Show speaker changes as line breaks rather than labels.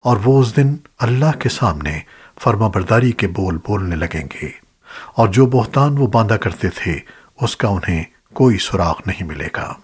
اور وہ اس دن اللہ کے سامنے فرما برداری کے بول بولنے لگیں گے۔ اور جو بہتان وہ باندھا کرتے تھے، اس کا انہیں کوئی سراغ نہیں ملے گا۔